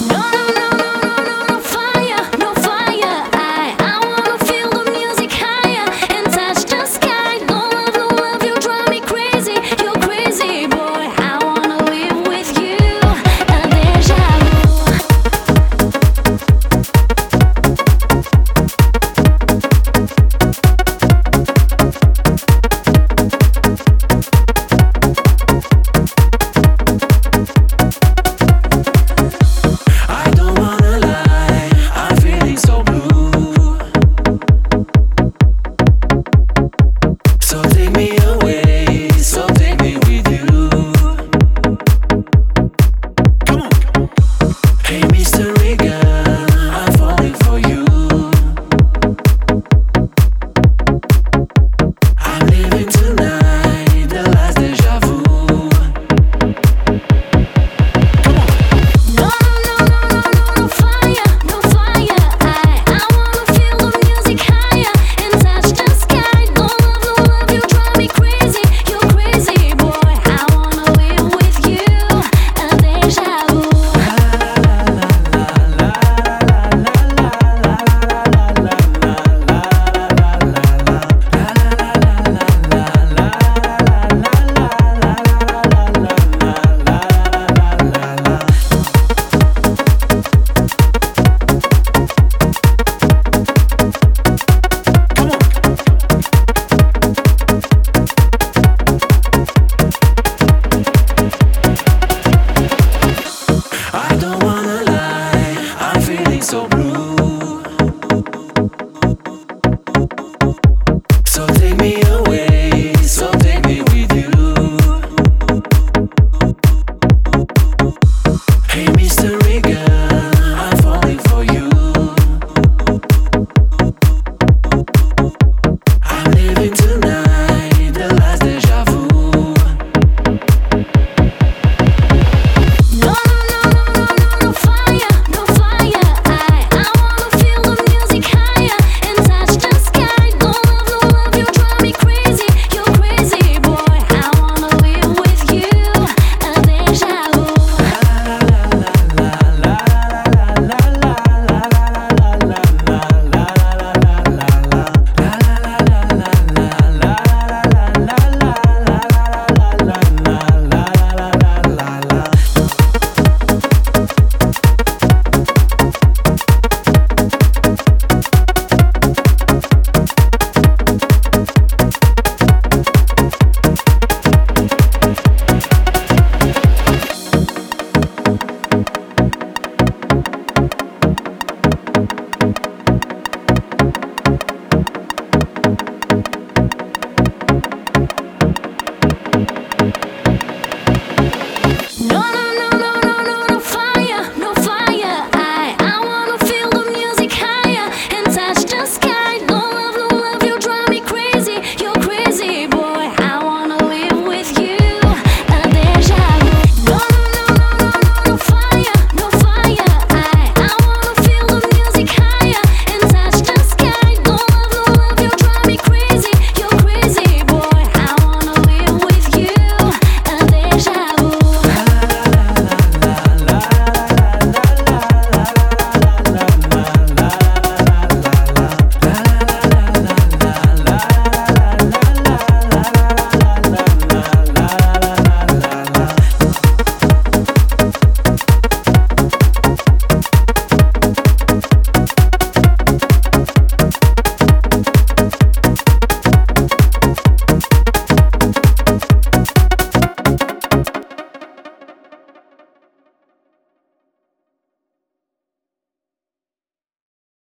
No, no, no, mystery